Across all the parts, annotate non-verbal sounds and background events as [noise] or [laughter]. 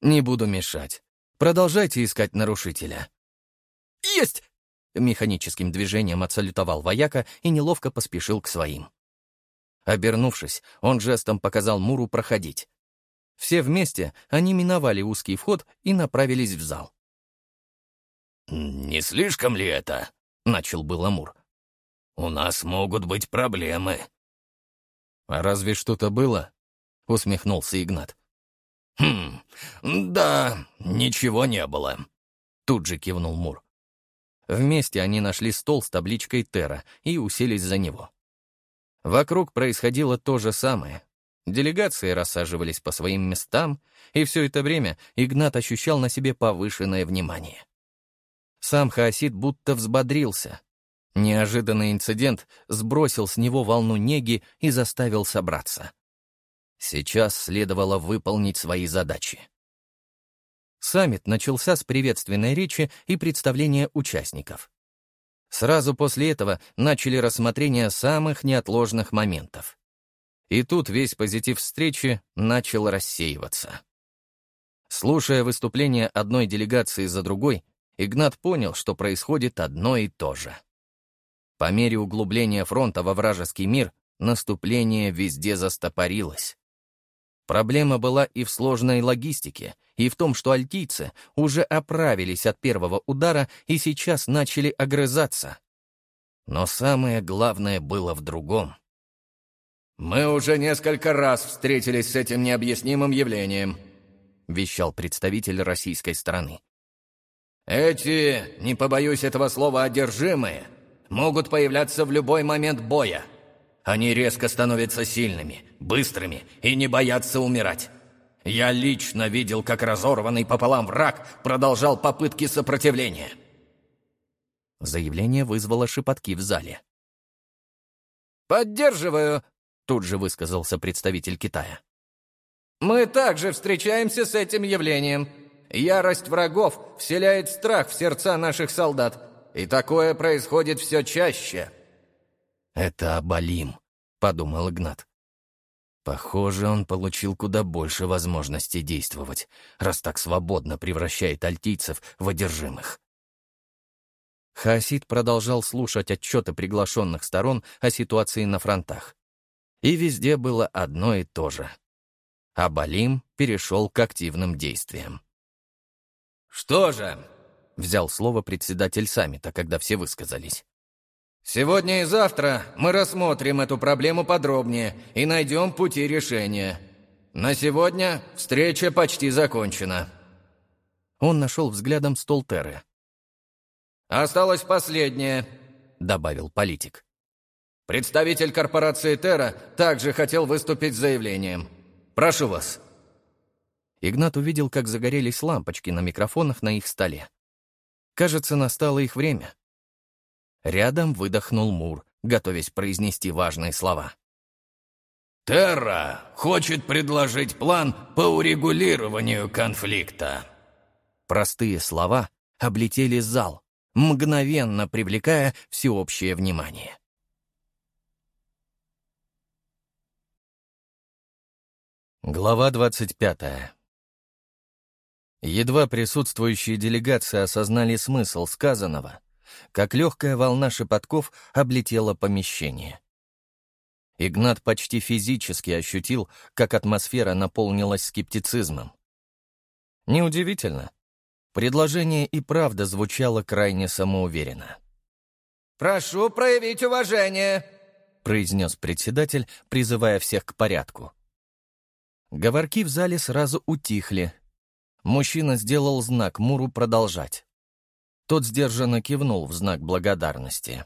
Не буду мешать. Продолжайте искать нарушителя». «Есть!» Механическим движением отсалютовал вояка и неловко поспешил к своим. Обернувшись, он жестом показал Муру проходить. Все вместе они миновали узкий вход и направились в зал. «Не слишком ли это?» — начал был Амур. «У нас могут быть проблемы». «А разве что-то было?» — усмехнулся Игнат. «Хм, да, ничего не было», — тут же кивнул Мур. Вместе они нашли стол с табличкой «Терра» и уселись за него. Вокруг происходило то же самое. Делегации рассаживались по своим местам, и все это время Игнат ощущал на себе повышенное внимание. Сам Хаосид будто взбодрился. Неожиданный инцидент сбросил с него волну неги и заставил собраться. Сейчас следовало выполнить свои задачи. Саммит начался с приветственной речи и представления участников. Сразу после этого начали рассмотрение самых неотложных моментов. И тут весь позитив встречи начал рассеиваться. Слушая выступления одной делегации за другой, Игнат понял, что происходит одно и то же. По мере углубления фронта во вражеский мир, наступление везде застопорилось. Проблема была и в сложной логистике, и в том, что альтийцы уже оправились от первого удара и сейчас начали огрызаться. Но самое главное было в другом. «Мы уже несколько раз встретились с этим необъяснимым явлением», — вещал представитель российской стороны. Эти, не побоюсь этого слова, одержимые, могут появляться в любой момент боя. Они резко становятся сильными, быстрыми и не боятся умирать. Я лично видел, как разорванный пополам враг продолжал попытки сопротивления. Заявление вызвало шепотки в зале. «Поддерживаю», — тут же высказался представитель Китая. «Мы также встречаемся с этим явлением. Ярость врагов вселяет страх в сердца наших солдат, и такое происходит все чаще». «Это Абалим», — подумал Игнат. Похоже, он получил куда больше возможностей действовать, раз так свободно превращает альтийцев в одержимых. Хасид продолжал слушать отчеты приглашенных сторон о ситуации на фронтах. И везде было одно и то же. Абалим перешел к активным действиям. «Что же?» — взял слово председатель саммита, когда все высказались. «Сегодня и завтра мы рассмотрим эту проблему подробнее и найдем пути решения. На сегодня встреча почти закончена». Он нашел взглядом стол Терры. «Осталось последнее», — добавил политик. «Представитель корпорации Терра также хотел выступить с заявлением. Прошу вас». Игнат увидел, как загорелись лампочки на микрофонах на их столе. Кажется, настало их время. Рядом выдохнул Мур, готовясь произнести важные слова. «Терра хочет предложить план по урегулированию конфликта». Простые слова облетели зал, мгновенно привлекая всеобщее внимание. Глава двадцать пятая. Едва присутствующие делегации осознали смысл сказанного, как легкая волна шепотков облетела помещение. Игнат почти физически ощутил, как атмосфера наполнилась скептицизмом. Неудивительно. Предложение и правда звучало крайне самоуверенно. «Прошу проявить уважение», — произнес председатель, призывая всех к порядку. Говорки в зале сразу утихли, Мужчина сделал знак Муру продолжать. Тот сдержанно кивнул в знак благодарности.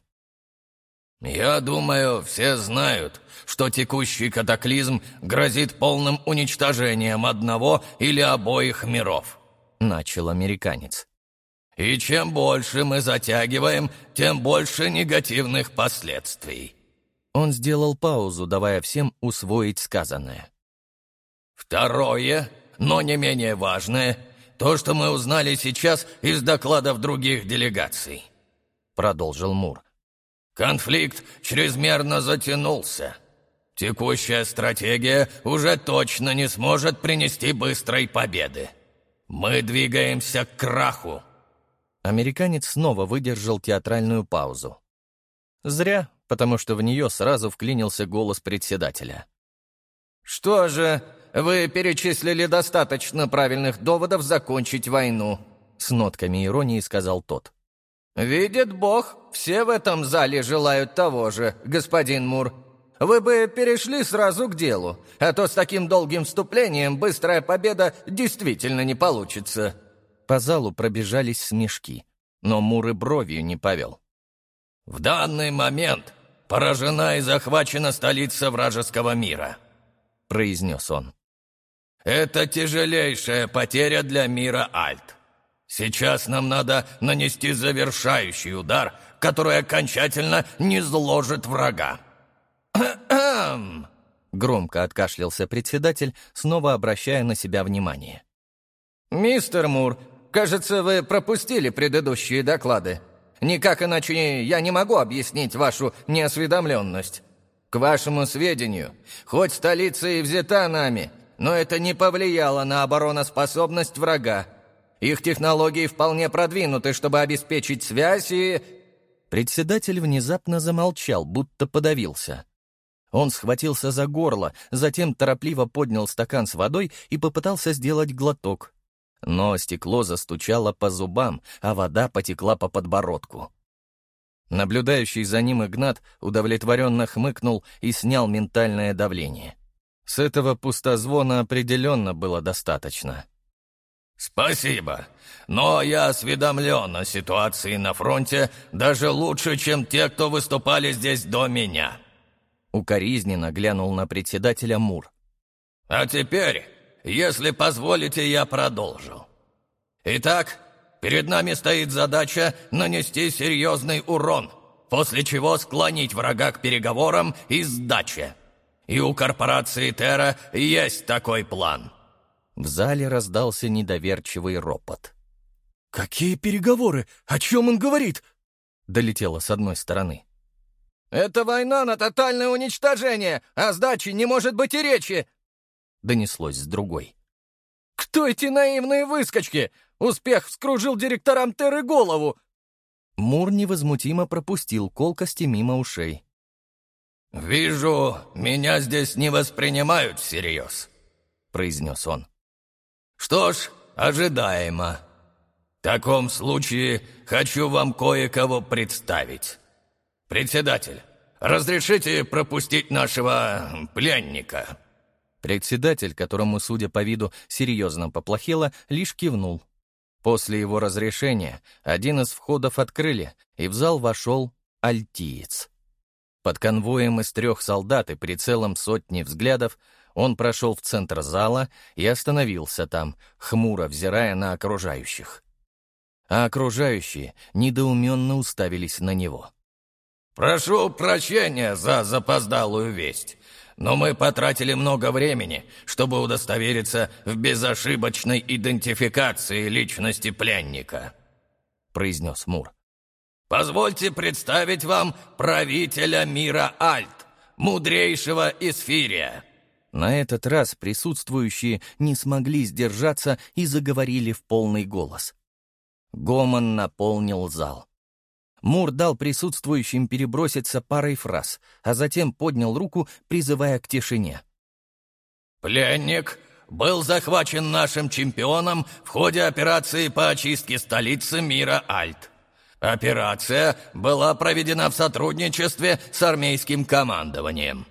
«Я думаю, все знают, что текущий катаклизм грозит полным уничтожением одного или обоих миров», — начал американец. «И чем больше мы затягиваем, тем больше негативных последствий». Он сделал паузу, давая всем усвоить сказанное. «Второе но не менее важное — то, что мы узнали сейчас из докладов других делегаций», — продолжил Мур. «Конфликт чрезмерно затянулся. Текущая стратегия уже точно не сможет принести быстрой победы. Мы двигаемся к краху!» Американец снова выдержал театральную паузу. Зря, потому что в нее сразу вклинился голос председателя. «Что же, вы перечислили достаточно правильных доводов закончить войну», с нотками иронии сказал тот. «Видит Бог, все в этом зале желают того же, господин Мур. Вы бы перешли сразу к делу, а то с таким долгим вступлением быстрая победа действительно не получится». По залу пробежались смешки, но Мур и бровью не повел. «В данный момент поражена и захвачена столица вражеского мира», — произнес он. «Это тяжелейшая потеря для мира Альт. Сейчас нам надо нанести завершающий удар, который окончательно не зложит врага». Громко откашлялся председатель, снова обращая на себя внимание. «Мистер Мур, кажется, вы пропустили предыдущие доклады. Никак иначе я не могу объяснить вашу неосведомленность. К вашему сведению, хоть столица и взята нами, но это не повлияло на обороноспособность врага. Их технологии вполне продвинуты, чтобы обеспечить связь и...» Председатель внезапно замолчал, будто подавился. Он схватился за горло, затем торопливо поднял стакан с водой и попытался сделать глоток. Но стекло застучало по зубам, а вода потекла по подбородку. Наблюдающий за ним Игнат удовлетворенно хмыкнул и снял ментальное давление. С этого пустозвона определенно было достаточно. «Спасибо, но я осведомлен о ситуации на фронте даже лучше, чем те, кто выступали здесь до меня». Укоризненно глянул на председателя Мур. «А теперь, если позволите, я продолжу. Итак, перед нами стоит задача нанести серьезный урон, после чего склонить врага к переговорам и сдаче. И у корпорации Терра есть такой план». В зале раздался недоверчивый ропот. «Какие переговоры? О чем он говорит?» Долетело с одной стороны. «Это война на тотальное уничтожение, а сдачи не может быть и речи!» Донеслось с другой. «Кто эти наивные выскочки? Успех вскружил директорам Терры голову!» Мур невозмутимо пропустил колкости мимо ушей. «Вижу, меня здесь не воспринимают всерьез», — произнес он. Что ж, ожидаемо. В таком случае хочу вам кое-кого представить. Председатель, разрешите пропустить нашего пленника?» Председатель, которому, судя по виду, серьезно поплохело, лишь кивнул. После его разрешения один из входов открыли, и в зал вошел альтиец. Под конвоем из трех солдат и прицелом сотни взглядов он прошел в центр зала и остановился там, хмуро взирая на окружающих. А окружающие недоуменно уставились на него. «Прошу прощения за запоздалую весть, но мы потратили много времени, чтобы удостовериться в безошибочной идентификации личности пленника», — произнес Мур. «Позвольте представить вам правителя мира Альт, мудрейшего Исфирия». На этот раз присутствующие не смогли сдержаться и заговорили в полный голос. Гомон наполнил зал. Мур дал присутствующим переброситься парой фраз, а затем поднял руку, призывая к тишине. «Пленник был захвачен нашим чемпионом в ходе операции по очистке столицы мира Альт. Операция была проведена в сотрудничестве с армейским командованием.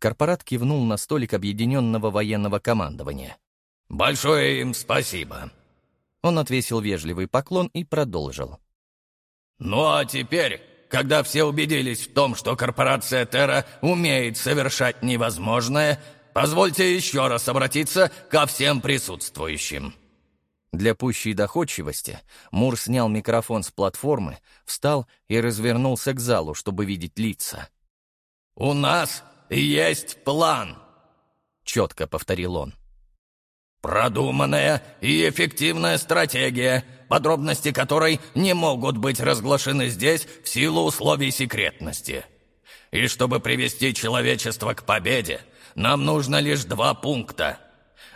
Корпорат кивнул на столик объединенного военного командования. «Большое им спасибо!» Он отвесил вежливый поклон и продолжил. «Ну а теперь, когда все убедились в том, что корпорация Терра умеет совершать невозможное, позвольте еще раз обратиться ко всем присутствующим». Для пущей доходчивости Мур снял микрофон с платформы, встал и развернулся к залу, чтобы видеть лица. «У нас «Есть план», — четко повторил он. «Продуманная и эффективная стратегия, подробности которой не могут быть разглашены здесь в силу условий секретности. И чтобы привести человечество к победе, нам нужно лишь два пункта.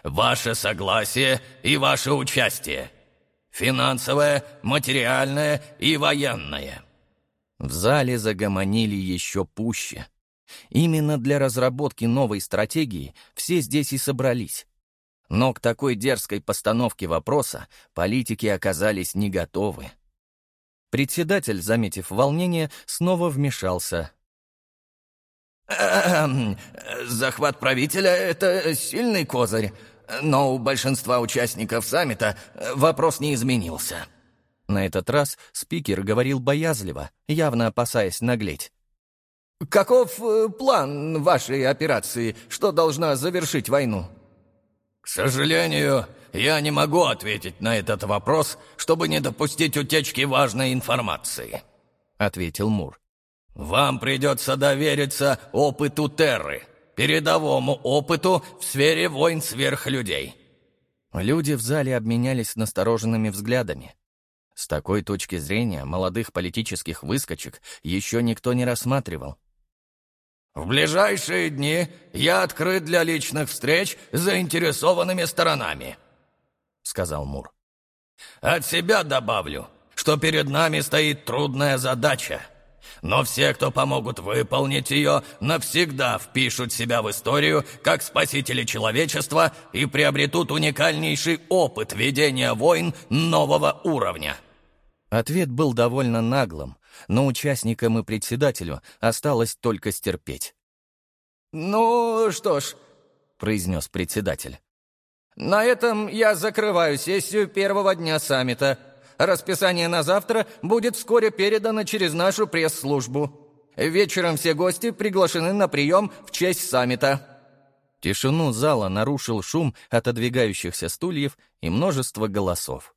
Ваше согласие и ваше участие. Финансовое, материальное и военное». В зале загомонили еще пуще. Именно для разработки новой стратегии все здесь и собрались. Но к такой дерзкой постановке вопроса политики оказались не готовы. Председатель, заметив волнение, снова вмешался. «Захват правителя — это сильный козырь, но у большинства участников саммита вопрос не изменился». На этот раз спикер говорил боязливо, явно опасаясь наглеть. «Каков э, план вашей операции, что должна завершить войну?» «К сожалению, я не могу ответить на этот вопрос, чтобы не допустить утечки важной информации», — ответил Мур. «Вам придется довериться опыту Терры, передовому опыту в сфере войн сверхлюдей». Люди в зале обменялись настороженными взглядами. С такой точки зрения молодых политических выскочек еще никто не рассматривал. В ближайшие дни я открыт для личных встреч с заинтересованными сторонами», — сказал Мур. «От себя добавлю, что перед нами стоит трудная задача, но все, кто помогут выполнить ее, навсегда впишут себя в историю как спасители человечества и приобретут уникальнейший опыт ведения войн нового уровня». Ответ был довольно наглым, но участникам и председателю осталось только стерпеть. «Ну что ж», — произнес председатель, — «на этом я закрываю сессию первого дня саммита. Расписание на завтра будет вскоре передано через нашу пресс-службу. Вечером все гости приглашены на прием в честь саммита». Тишину зала нарушил шум отодвигающихся стульев и множество голосов.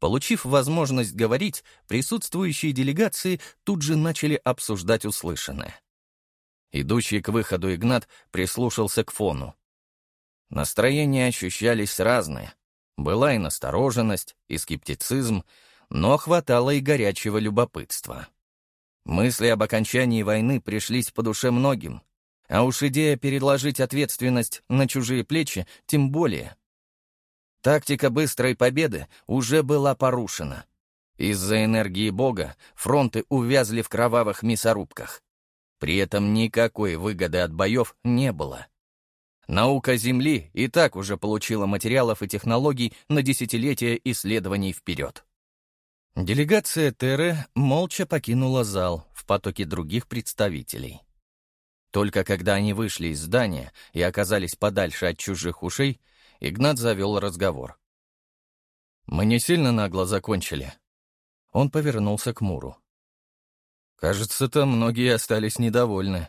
Получив возможность говорить, присутствующие делегации тут же начали обсуждать услышанное. Идущий к выходу Игнат прислушался к фону. Настроения ощущались разные. Была и настороженность, и скептицизм, но хватало и горячего любопытства. Мысли об окончании войны пришлись по душе многим, а уж идея переложить ответственность на чужие плечи тем более — Тактика быстрой победы уже была порушена. Из-за энергии Бога фронты увязли в кровавых мясорубках. При этом никакой выгоды от боев не было. Наука Земли и так уже получила материалов и технологий на десятилетия исследований вперед. Делегация Терры молча покинула зал в потоке других представителей. Только когда они вышли из здания и оказались подальше от чужих ушей, Игнат завел разговор. «Мы не сильно нагло закончили». Он повернулся к Муру. «Кажется, там многие остались недовольны».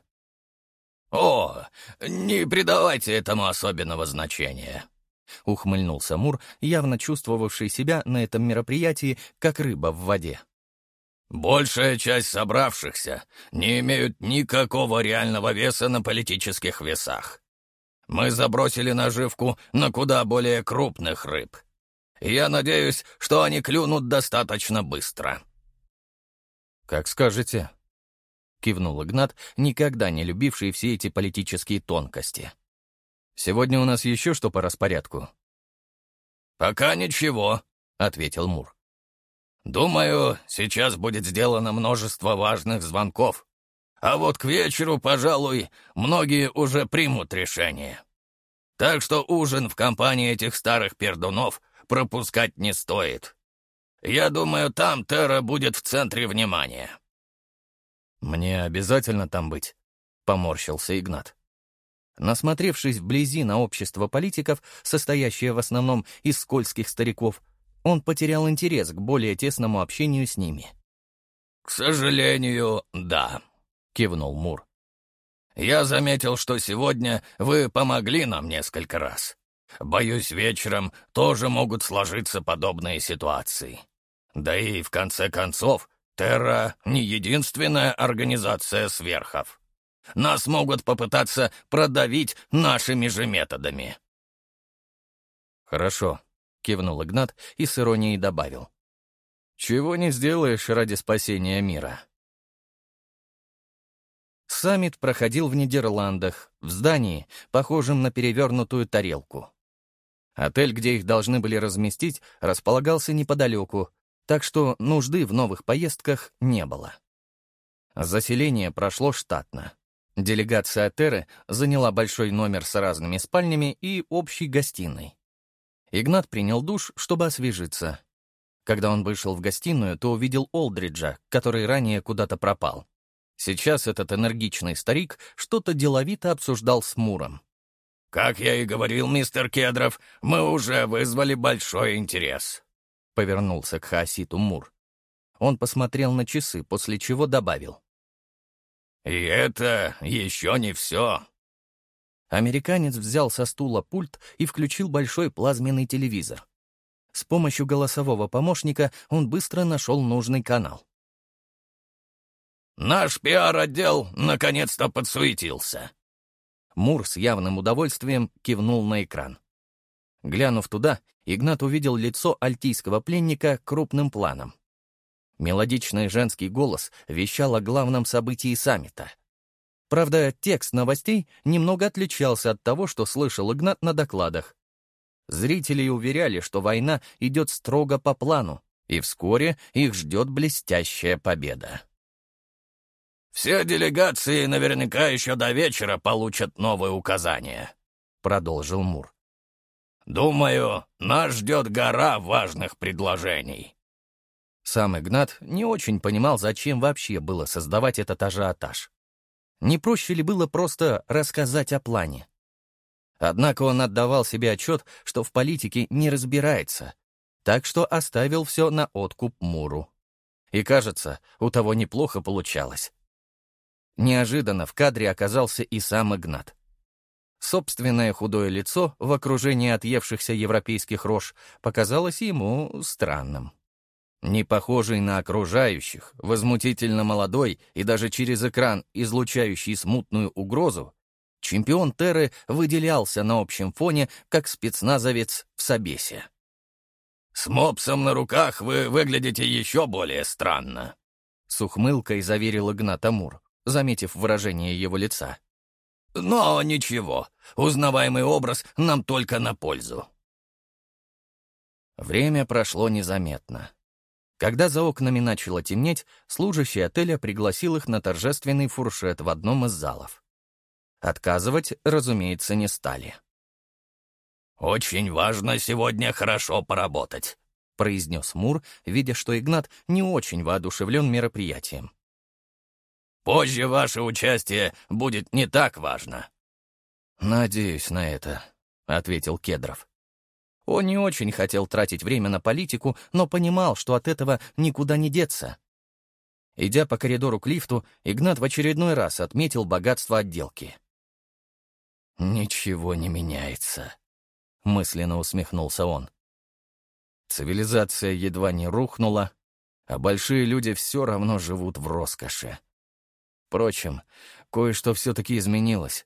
«О, не придавайте этому особенного значения», — ухмыльнулся Мур, явно чувствовавший себя на этом мероприятии, как рыба в воде. «Большая часть собравшихся не имеют никакого реального веса на политических весах. Мы забросили наживку на куда более крупных рыб. Я надеюсь, что они клюнут достаточно быстро». «Как скажете», — кивнул Игнат, никогда не любивший все эти политические тонкости. «Сегодня у нас еще что по распорядку?» «Пока ничего», — ответил Мур. «Думаю, сейчас будет сделано множество важных звонков. А вот к вечеру, пожалуй, многие уже примут решение. Так что ужин в компании этих старых пердунов пропускать не стоит. Я думаю, там Терра будет в центре внимания». «Мне обязательно там быть», — поморщился Игнат. Насмотревшись вблизи на общество политиков, состоящее в основном из скользких стариков, он потерял интерес к более тесному общению с ними. «К сожалению, да», — кивнул Мур. «Я заметил, что сегодня вы помогли нам несколько раз. Боюсь, вечером тоже могут сложиться подобные ситуации. Да и, в конце концов, Терра — не единственная организация сверхов. Нас могут попытаться продавить нашими же методами». «Хорошо», — кивнул Игнат и с иронией добавил. «Чего не сделаешь ради спасения мира?» Саммит проходил в Нидерландах, в здании, похожем на перевернутую тарелку. Отель, где их должны были разместить, располагался неподалеку, так что нужды в новых поездках не было. Заселение прошло штатно. Делегация Теры заняла большой номер с разными спальнями и общей гостиной. Игнат принял душ, чтобы освежиться. Когда он вышел в гостиную, то увидел Олдриджа, который ранее куда-то пропал. Сейчас этот энергичный старик что-то деловито обсуждал с Муром. «Как я и говорил, мистер Кедров, мы уже вызвали большой интерес», — повернулся к Хаоситу Мур. Он посмотрел на часы, после чего добавил. «И это еще не все». Американец взял со стула пульт и включил большой плазменный телевизор. С помощью голосового помощника он быстро нашел нужный канал. «Наш пиар-отдел наконец-то подсуетился». Мур с явным удовольствием кивнул на экран. Глянув туда, Игнат увидел лицо альтийского пленника крупным планом. Мелодичный женский голос вещал о главном событии саммита. Правда, текст новостей немного отличался от того, что слышал Игнат на докладах. Зрители уверяли, что война идет строго по плану, и вскоре их ждет блестящая победа. «Все делегации наверняка еще до вечера получат новые указания», — продолжил Мур. «Думаю, нас ждет гора важных предложений». Сам Игнат не очень понимал, зачем вообще было создавать этот ажиотаж. Не проще ли было просто рассказать о плане? Однако он отдавал себе отчет, что в политике не разбирается, так что оставил все на откуп Муру. И, кажется, у того неплохо получалось. Неожиданно в кадре оказался и сам Игнат. Собственное худое лицо в окружении отъевшихся европейских рож показалось ему странным. Не похожий на окружающих, возмутительно молодой и даже через экран излучающий смутную угрозу, чемпион Терры выделялся на общем фоне как спецназовец в Собесе. «С мопсом на руках вы выглядите еще более странно», — с ухмылкой заверил Игнат Амур, заметив выражение его лица. «Но ничего, узнаваемый образ нам только на пользу». Время прошло незаметно. Когда за окнами начало темнеть, служащий отеля пригласил их на торжественный фуршет в одном из залов. Отказывать, разумеется, не стали. «Очень важно сегодня хорошо поработать», — произнес Мур, видя, что Игнат не очень воодушевлен мероприятием. «Позже ваше участие будет не так важно». «Надеюсь на это», — ответил Кедров. Он не очень хотел тратить время на политику, но понимал, что от этого никуда не деться. Идя по коридору к лифту, Игнат в очередной раз отметил богатство отделки. «Ничего не меняется», — мысленно усмехнулся он. Цивилизация едва не рухнула, а большие люди все равно живут в роскоши. Впрочем, кое-что все-таки изменилось.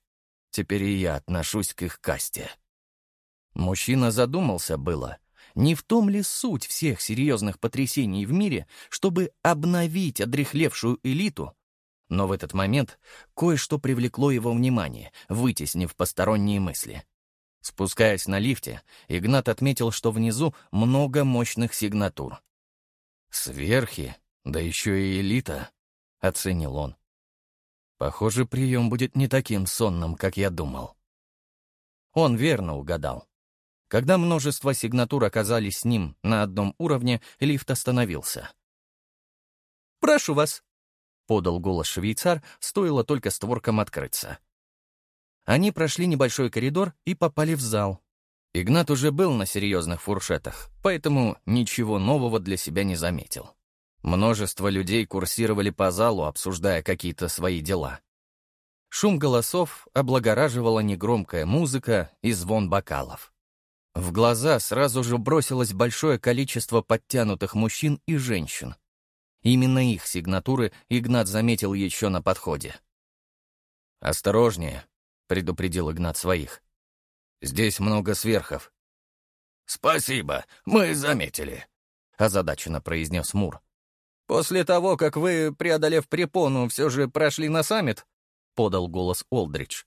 Теперь и я отношусь к их касте. Мужчина задумался было, не в том ли суть всех серьезных потрясений в мире, чтобы обновить одрехлевшую элиту, но в этот момент кое-что привлекло его внимание, вытеснив посторонние мысли. Спускаясь на лифте, Игнат отметил, что внизу много мощных сигнатур. «Сверхи, да еще и элита», — оценил он. «Похоже, прием будет не таким сонным, как я думал». Он верно угадал. Когда множество сигнатур оказались с ним на одном уровне, лифт остановился. «Прошу вас», — подал голос швейцар, стоило только створкам открыться. Они прошли небольшой коридор и попали в зал. Игнат уже был на серьезных фуршетах, поэтому ничего нового для себя не заметил. Множество людей курсировали по залу, обсуждая какие-то свои дела. Шум голосов облагораживала негромкая музыка и звон бокалов. В глаза сразу же бросилось большое количество подтянутых мужчин и женщин. Именно их сигнатуры Игнат заметил еще на подходе. «Осторожнее», — предупредил Игнат своих. «Здесь много сверхов». «Спасибо, мы заметили», — озадаченно произнес Мур. «После того, как вы, преодолев препону, все же прошли на саммит», — подал голос Олдридж.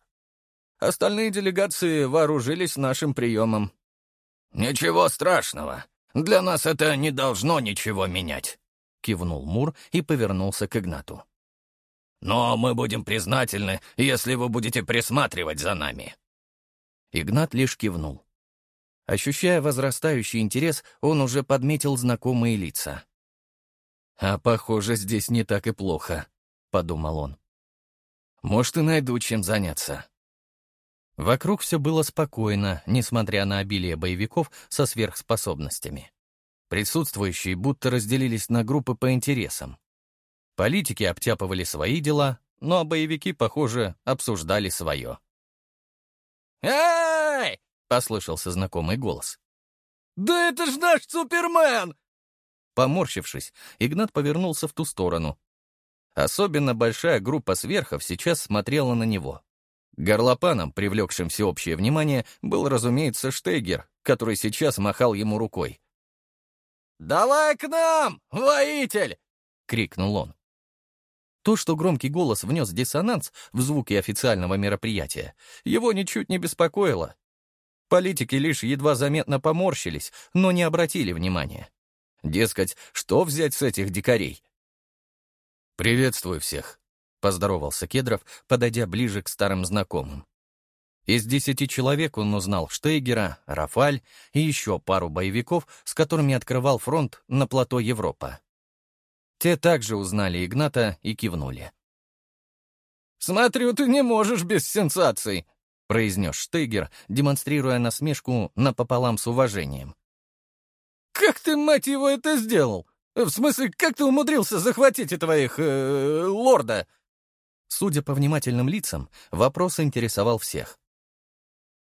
«Остальные делегации вооружились нашим приемом. «Ничего страшного. Для нас это не должно ничего менять», — кивнул Мур и повернулся к Игнату. «Но мы будем признательны, если вы будете присматривать за нами». Игнат лишь кивнул. Ощущая возрастающий интерес, он уже подметил знакомые лица. «А похоже, здесь не так и плохо», — подумал он. «Может, и найду чем заняться». Вокруг все было спокойно, несмотря на обилие боевиков со сверхспособностями. Присутствующие будто разделились на группы по интересам. Политики обтяпывали свои дела, но боевики, похоже, обсуждали свое. «Эй!» — послышался знакомый голос. «Да это ж наш Супермен!» Поморщившись, Игнат повернулся в ту сторону. Особенно большая группа сверхов сейчас смотрела на него. Горлопаном, привлекшим всеобщее внимание, был, разумеется, Штейгер, который сейчас махал ему рукой. «Давай к нам, воитель!» — крикнул он. То, что громкий голос внес диссонанс в звуки официального мероприятия, его ничуть не беспокоило. Политики лишь едва заметно поморщились, но не обратили внимания. Дескать, что взять с этих дикарей? «Приветствую всех», — поздоровался Кедров, подойдя ближе к старым знакомым. Из десяти человек он узнал Штейгера, Рафаль и еще пару боевиков, с которыми открывал фронт на плато Европа. Те также узнали Игната и кивнули. «Смотрю, ты не можешь без сенсаций», — произнес Штейгер, демонстрируя насмешку напополам с уважением. «Как ты, мать его, это сделал? В смысле, как ты умудрился захватить этого. Э, лорда?» Судя по внимательным лицам, вопрос интересовал всех.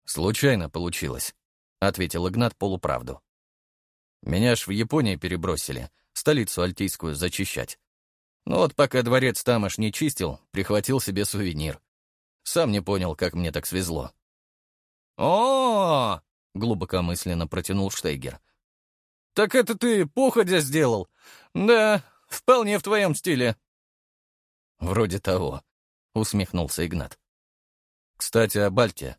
«Случайно получилось», — ответил Игнат полуправду. «Меня ж в Японии перебросили, столицу альтийскую зачищать. Ну вот пока дворец тамошний чистил, прихватил себе сувенир. Сам не понял, как мне так свезло». «О-о-о!» — глубокомысленно протянул Штейгер. «Так это ты походя сделал? Да, вполне в твоем стиле». «Вроде того», усмехнулся Игнат. Кстати, о Бальте.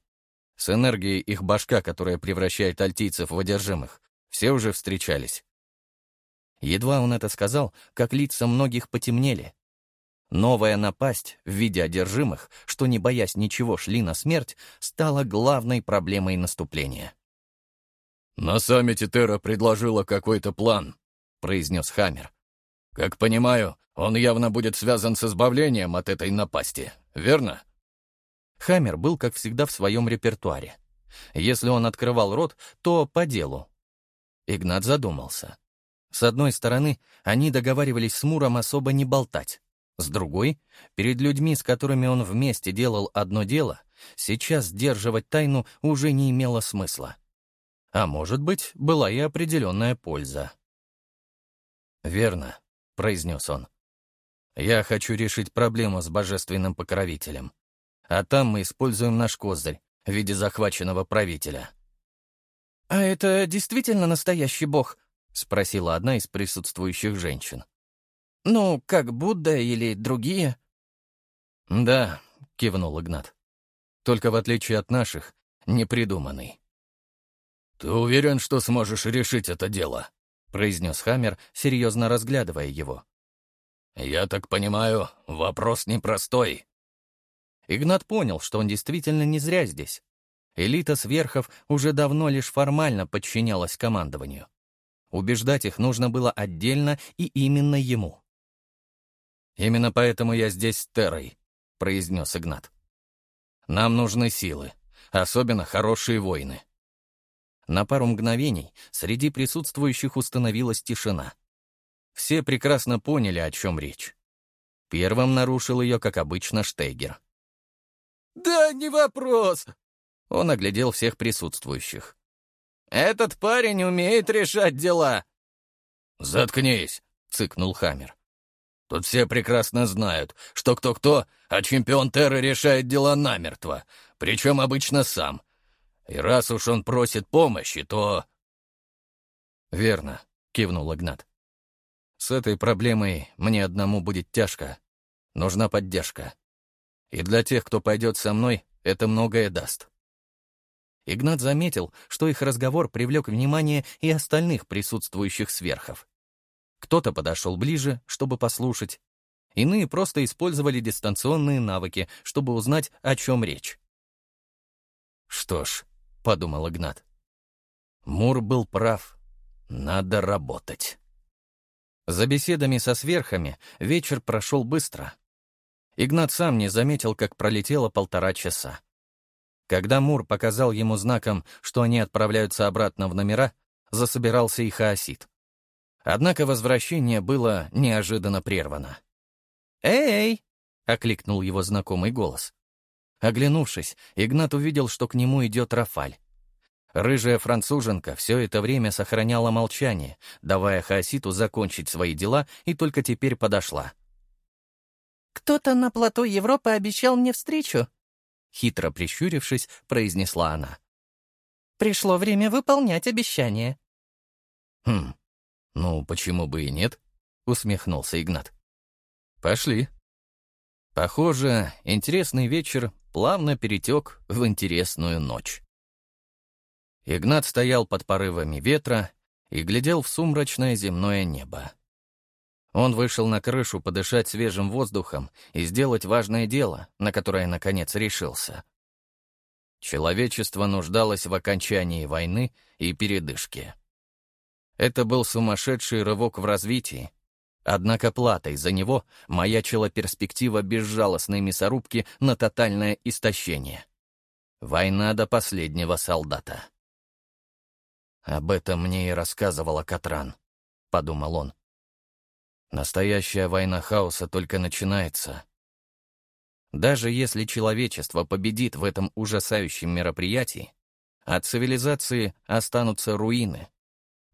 С энергией их башка, которая превращает альтийцев в одержимых, все уже встречались. Едва он это сказал, как лица многих потемнели. Новая напасть в виде одержимых, что, не боясь ничего, шли на смерть, стала главной проблемой наступления. «На саммите Терра предложила какой-то план», — произнес Хаммер. «Как понимаю, он явно будет связан с избавлением от этой напасти, верно? Хаммер был, как всегда, в своем репертуаре. Если он открывал рот, то по делу. Игнат задумался. С одной стороны, они договаривались с Муром особо не болтать. С другой, перед людьми, с которыми он вместе делал одно дело, сейчас сдерживать тайну уже не имело смысла. А может быть, была и определенная польза. «Верно», — произнес он. Я хочу решить проблему с божественным покровителем. А там мы используем наш козырь в виде захваченного правителя. «А это действительно настоящий бог?» — спросила одна из присутствующих женщин. «Ну, как Будда или другие?» «Да», — кивнул Игнат. «Только в отличие от наших, непридуманный». «Ты уверен, что сможешь решить это дело?» — произнес Хаммер, серьезно разглядывая его. «Я так понимаю, вопрос непростой». Игнат понял, что он действительно не зря здесь. Элита сверхов уже давно лишь формально подчинялась командованию. Убеждать их нужно было отдельно и именно ему. «Именно поэтому я здесь с Террой», — произнес Игнат. «Нам нужны силы, особенно хорошие воины». На пару мгновений среди присутствующих установилась тишина — все прекрасно поняли, о чем речь. Первым нарушил ее, как обычно, Штейгер. «Да, не вопрос!» Он оглядел всех присутствующих. «Этот парень умеет решать дела!» «Заткнись!» — цыкнул Хаммер. «Тут все прекрасно знают, что кто-кто, а чемпион Терры решает дела намертво, причем обычно сам. И раз уж он просит помощи, то...» «Верно», — кивнул Игнат. С этой проблемой мне одному будет тяжко. Нужна поддержка. И для тех, кто пойдет со мной, это многое даст. Игнат заметил, что их разговор привлек внимание и остальных присутствующих сверхов. Кто-то подошел ближе, чтобы послушать. Иные просто использовали дистанционные навыки, чтобы узнать, о чем речь. «Что ж», — подумал Игнат, — «Мур был прав. Надо работать». За беседами со сверхами вечер прошел быстро. Игнат сам не заметил, как пролетело полтора часа. Когда Мур показал ему знаком, что они отправляются обратно в номера, засобирался и Хаосит. Однако возвращение было неожиданно прервано. «Эй!» — окликнул его знакомый голос. Оглянувшись, Игнат увидел, что к нему идет Рафаль. Рыжая француженка все это время сохраняла молчание, давая Хаоситу закончить свои дела, и только теперь подошла. «Кто-то на плато Европы обещал мне встречу», — хитро прищурившись, произнесла она. «Пришло время выполнять обещание». «Хм, ну почему бы и нет?» — усмехнулся Игнат. «Пошли». Похоже, интересный вечер плавно перетек в интересную ночь. Игнат стоял под порывами ветра и глядел в сумрачное земное небо. Он вышел на крышу подышать свежим воздухом и сделать важное дело, на которое, наконец, решился. Человечество нуждалось в окончании войны и передышке. Это был сумасшедший рывок в развитии, однако платой за него маячила перспектива безжалостной мясорубки на тотальное истощение. Война до последнего солдата. «Об этом мне и рассказывала Катран», — подумал он. «Настоящая война хаоса только начинается. Даже если человечество победит в этом ужасающем мероприятии, от цивилизации останутся руины.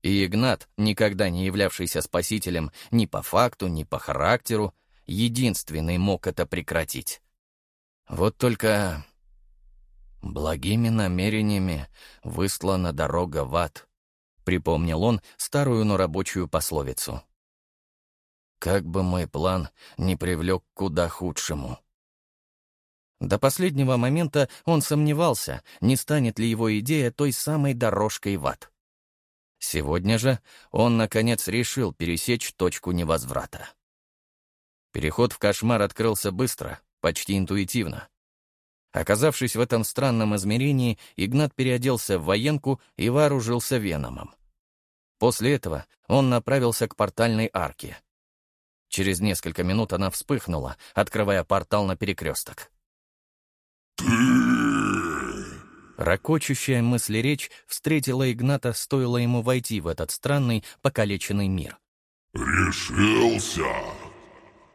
И Игнат, никогда не являвшийся спасителем ни по факту, ни по характеру, единственный мог это прекратить. Вот только «Благими намерениями выслана дорога в ад», — припомнил он старую, но рабочую пословицу. «Как бы мой план не привлек куда худшему». До последнего момента он сомневался, не станет ли его идея той самой дорожкой в ад. Сегодня же он, наконец, решил пересечь точку невозврата. Переход в кошмар открылся быстро, почти интуитивно. Оказавшись в этом странном измерении, Игнат переоделся в военку и вооружился веномом. После этого он направился к портальной арке. Через несколько минут она вспыхнула, открывая портал на перекресток. «Ты...» Рокочущая мыслеречь встретила Игната, стоило ему войти в этот странный, покалеченный мир. «Решился?»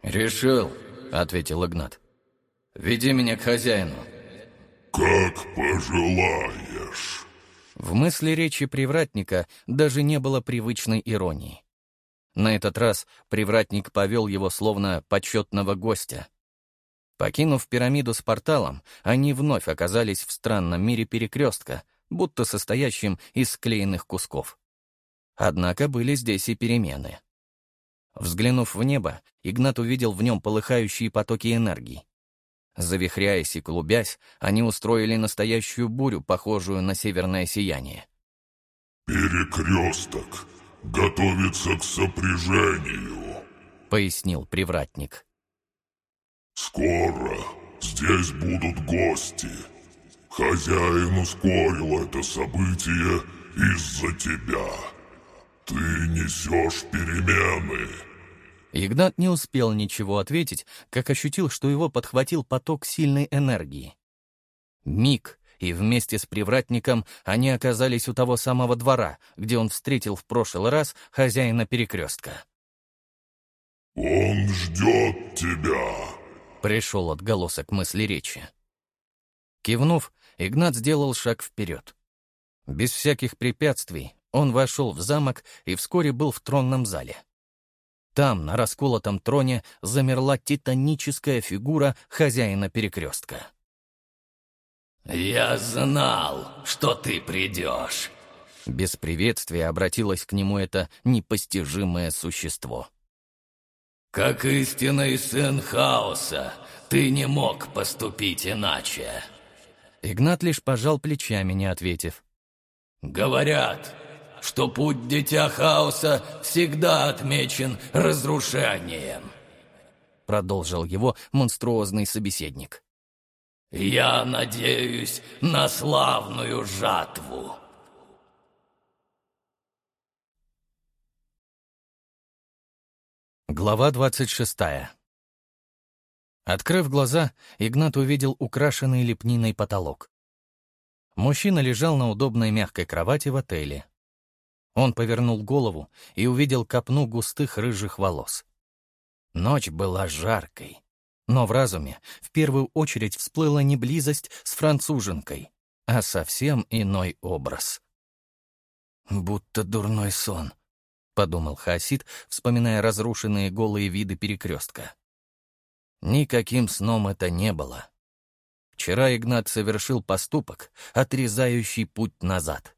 «Решил», — ответил Игнат. Веди меня к хозяину». «Как пожелаешь». В мысли речи привратника даже не было привычной иронии. На этот раз привратник повел его словно почетного гостя. Покинув пирамиду с порталом, они вновь оказались в странном мире перекрестка, будто состоящем из склеенных кусков. Однако были здесь и перемены. Взглянув в небо, Игнат увидел в нем полыхающие потоки энергии. Завихряясь и клубясь, они устроили настоящую бурю, похожую на северное сияние. «Перекресток готовится к сопряжению», — пояснил привратник. «Скоро здесь будут гости. Хозяин ускорил это событие из-за тебя. Ты несешь перемены». Игнат не успел ничего ответить, как ощутил, что его подхватил поток сильной энергии. Миг, и вместе с привратником они оказались у того самого двора, где он встретил в прошлый раз хозяина перекрестка. «Он ждет тебя», — пришел отголосок мысли речи. Кивнув, Игнат сделал шаг вперед. Без всяких препятствий он вошел в замок и вскоре был в тронном зале. Там, на расколотом троне, замерла титаническая фигура хозяина перекрестка. «Я знал, что ты придешь!» Без приветствия обратилось к нему это непостижимое существо. «Как истинный сын хаоса, ты не мог поступить иначе. Игнат лишь пожал плечами, не ответив. «Говорят, что путь Дитя Хаоса всегда отмечен разрушением», продолжил его монструозный собеседник. «Я надеюсь на славную жатву». Глава двадцать шестая Открыв глаза, Игнат увидел украшенный лепниной потолок. Мужчина лежал на удобной мягкой кровати в отеле. Он повернул голову и увидел копну густых рыжих волос. Ночь была жаркой, но в разуме в первую очередь всплыла не близость с француженкой, а совсем иной образ. «Будто дурной сон», — подумал Хасид, вспоминая разрушенные голые виды перекрестка. Никаким сном это не было. Вчера Игнат совершил поступок, отрезающий путь назад.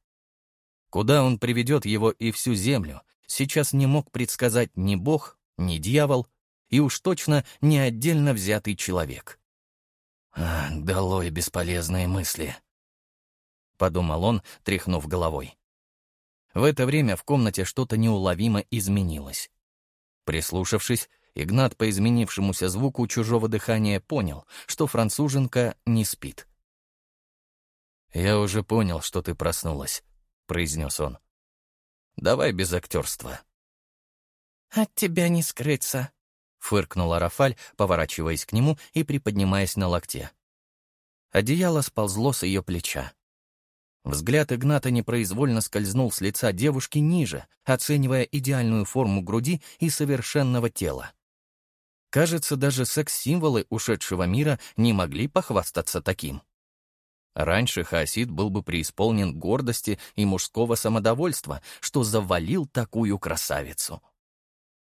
Куда он приведет его и всю землю, сейчас не мог предсказать ни бог, ни дьявол, и уж точно не отдельно взятый человек. «А, долой бесполезные мысли», — подумал он, тряхнув головой. В это время в комнате что-то неуловимо изменилось. Прислушавшись, Игнат по изменившемуся звуку чужого дыхания понял, что француженка не спит. «Я уже понял, что ты проснулась», — произнес он. «Давай без актерства». «От тебя не скрыться», — фыркнула Рафаль, поворачиваясь к нему и приподнимаясь на локте. Одеяло сползло с ее плеча. Взгляд Игната непроизвольно скользнул с лица девушки ниже, оценивая идеальную форму груди и совершенного тела. Кажется, даже секс-символы ушедшего мира не могли похвастаться таким. Раньше Хаосид был бы преисполнен гордости и мужского самодовольства, что завалил такую красавицу.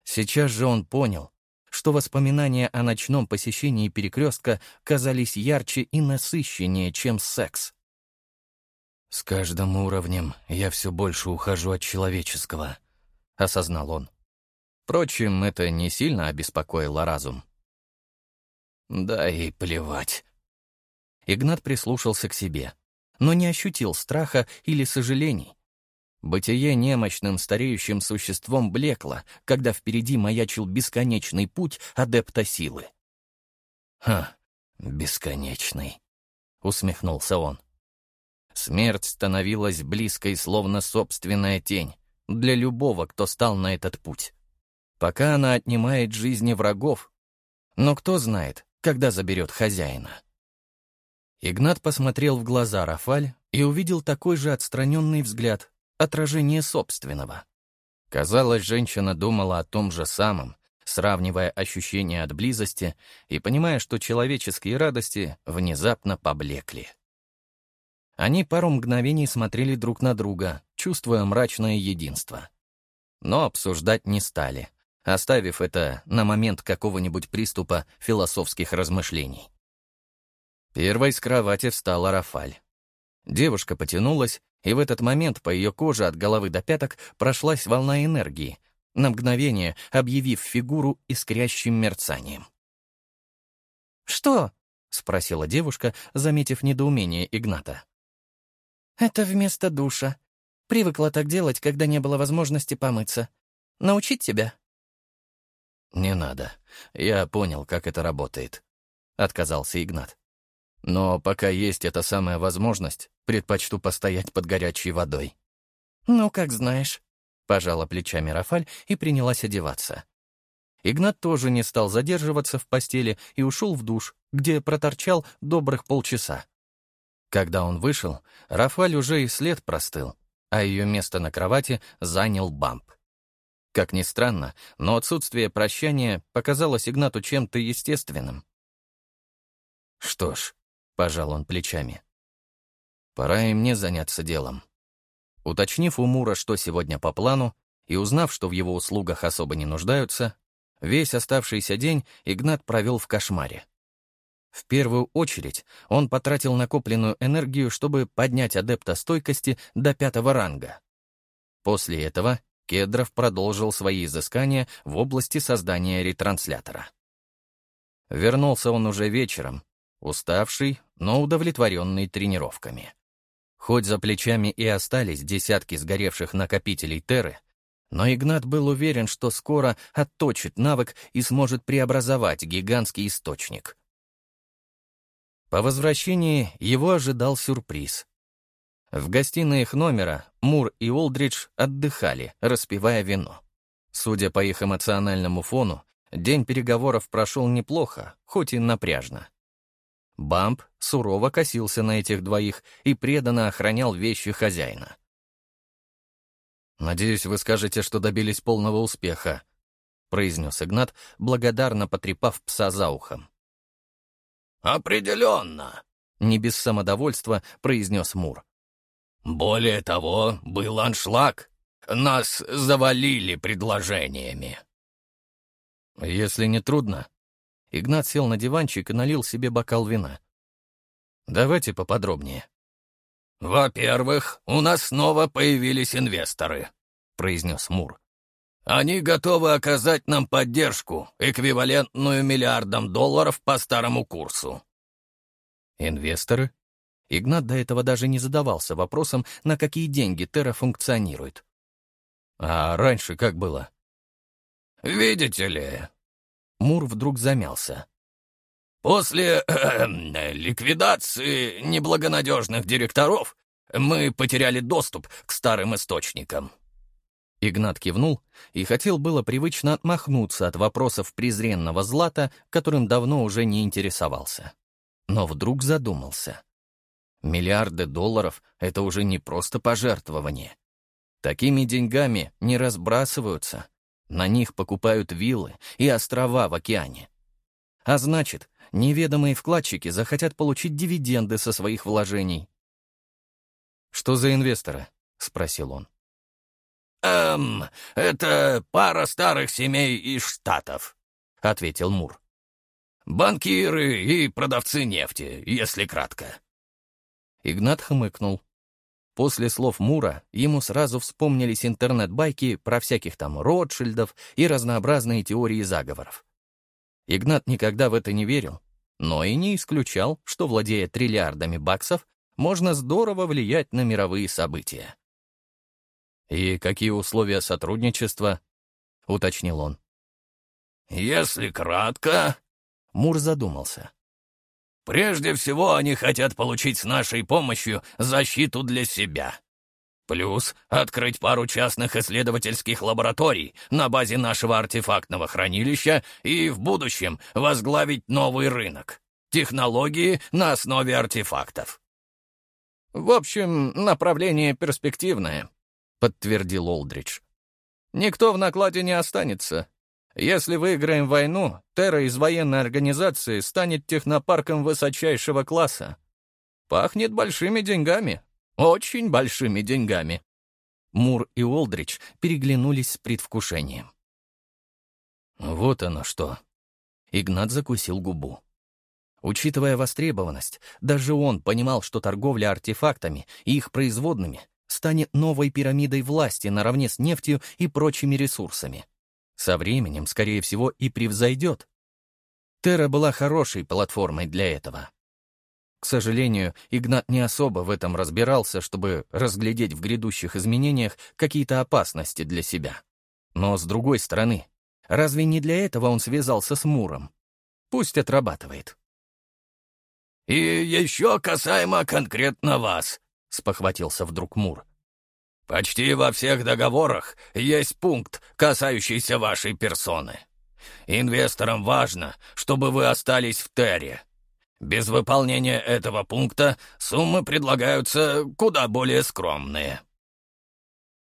Сейчас же он понял, что воспоминания о ночном посещении перекрестка казались ярче и насыщеннее, чем секс. «С каждым уровнем я все больше ухожу от человеческого», — осознал он. Впрочем, это не сильно обеспокоило разум. Да и плевать. Игнат прислушался к себе, но не ощутил страха или сожалений. Бытие немощным стареющим существом блекло, когда впереди маячил бесконечный путь адепта силы. «Ха, бесконечный», — усмехнулся он. Смерть становилась близкой, словно собственная тень, для любого, кто стал на этот путь пока она отнимает жизни врагов. Но кто знает, когда заберет хозяина. Игнат посмотрел в глаза Рафаль и увидел такой же отстраненный взгляд, отражение собственного. Казалось, женщина думала о том же самом, сравнивая ощущения от близости и понимая, что человеческие радости внезапно поблекли. Они пару мгновений смотрели друг на друга, чувствуя мрачное единство. Но обсуждать не стали — оставив это на момент какого-нибудь приступа философских размышлений. Первой с кровати встала Рафаль. Девушка потянулась, и в этот момент по ее коже от головы до пяток прошлась волна энергии, на мгновение объявив фигуру искрящим мерцанием. «Что?» — спросила девушка, заметив недоумение Игната. «Это вместо душа. Привыкла так делать, когда не было возможности помыться. Научить тебя?» «Не надо. Я понял, как это работает», — отказался Игнат. «Но пока есть эта самая возможность, предпочту постоять под горячей водой». «Ну, как знаешь», — пожала плечами Рафаль и принялась одеваться. Игнат тоже не стал задерживаться в постели и ушел в душ, где проторчал добрых полчаса. Когда он вышел, Рафаль уже и след простыл, а ее место на кровати занял бамп. Как ни странно, но отсутствие прощания показалось Игнату чем-то естественным. «Что ж», — пожал он плечами, — «пора и мне заняться делом». Уточнив у Мура, что сегодня по плану, и узнав, что в его услугах особо не нуждаются, весь оставшийся день Игнат провел в кошмаре. В первую очередь он потратил накопленную энергию, чтобы поднять адепта стойкости до пятого ранга. После этого Кедров продолжил свои изыскания в области создания ретранслятора. Вернулся он уже вечером, уставший, но удовлетворенный тренировками. Хоть за плечами и остались десятки сгоревших накопителей Терры, но Игнат был уверен, что скоро отточит навык и сможет преобразовать гигантский источник. По возвращении его ожидал сюрприз. В гостиной их номера Мур и Олдридж отдыхали, распивая вино. Судя по их эмоциональному фону, день переговоров прошел неплохо, хоть и напряжно. Бамп сурово косился на этих двоих и преданно охранял вещи хозяина. «Надеюсь, вы скажете, что добились полного успеха», — произнес Игнат, благодарно потрепав пса за ухом. «Определенно», — не без самодовольства произнес Мур. «Более того, был аншлаг. Нас завалили предложениями». «Если не трудно, Игнат сел на диванчик и налил себе бокал вина. «Давайте поподробнее». «Во-первых, у нас снова появились инвесторы», — произнес Мур. «Они готовы оказать нам поддержку, эквивалентную миллиардам долларов по старому курсу». «Инвесторы?» Игнат до этого даже не задавался вопросом, на какие деньги Терра функционирует. «А раньше как было?» «Видите ли, Мур вдруг замялся. «После э, [clears throat] ликвидации неблагонадежных директоров мы потеряли доступ к старым источникам». Игнат кивнул и хотел было привычно отмахнуться от вопросов презренного злата, которым давно уже не интересовался. Но вдруг задумался. Миллиарды долларов — это уже не просто пожертвование. Такими деньгами не разбрасываются. На них покупают виллы и острова в океане. А значит, неведомые вкладчики захотят получить дивиденды со своих вложений. «Что за инвесторы?» — спросил он. «Эм, это пара старых семей из Штатов», — ответил Мур. «Банкиры и продавцы нефти, если кратко». Игнат хмыкнул. После слов Мура ему сразу вспомнились интернет-байки про всяких там Ротшильдов и разнообразные теории заговоров. Игнат никогда в это не верил, но и не исключал, что, владея триллиардами баксов, можно здорово влиять на мировые события. «И какие условия сотрудничества?» — уточнил он. «Если кратко...» — Мур задумался. Прежде всего, они хотят получить с нашей помощью защиту для себя. Плюс открыть пару частных исследовательских лабораторий на базе нашего артефактного хранилища и в будущем возглавить новый рынок. Технологии на основе артефактов. «В общем, направление перспективное», — подтвердил Олдридж. «Никто в накладе не останется. Если выиграем войну, Терра из военной организации станет технопарком высочайшего класса. Пахнет большими деньгами. Очень большими деньгами. Мур и Олдрич переглянулись с предвкушением. Вот оно что. Игнат закусил губу. Учитывая востребованность, даже он понимал, что торговля артефактами и их производными станет новой пирамидой власти наравне с нефтью и прочими ресурсами. Со временем, скорее всего, и превзойдет. Терра была хорошей платформой для этого. К сожалению, Игнат не особо в этом разбирался, чтобы разглядеть в грядущих изменениях какие-то опасности для себя. Но, с другой стороны, разве не для этого он связался с Муром? Пусть отрабатывает. «И еще касаемо конкретно вас», — спохватился вдруг Мур. Почти во всех договорах есть пункт, касающийся вашей персоны. Инвесторам важно, чтобы вы остались в Терре. Без выполнения этого пункта суммы предлагаются куда более скромные».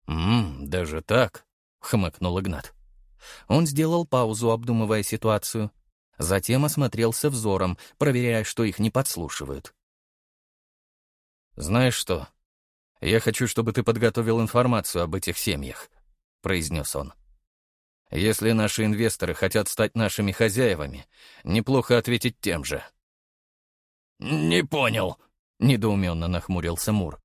«Ммм, даже так?» — хмыкнул Игнат. Он сделал паузу, обдумывая ситуацию. Затем осмотрелся взором, проверяя, что их не подслушивают. «Знаешь что?» «Я хочу, чтобы ты подготовил информацию об этих семьях», — произнес он. «Если наши инвесторы хотят стать нашими хозяевами, неплохо ответить тем же». «Не понял», — недоуменно нахмурился Мур.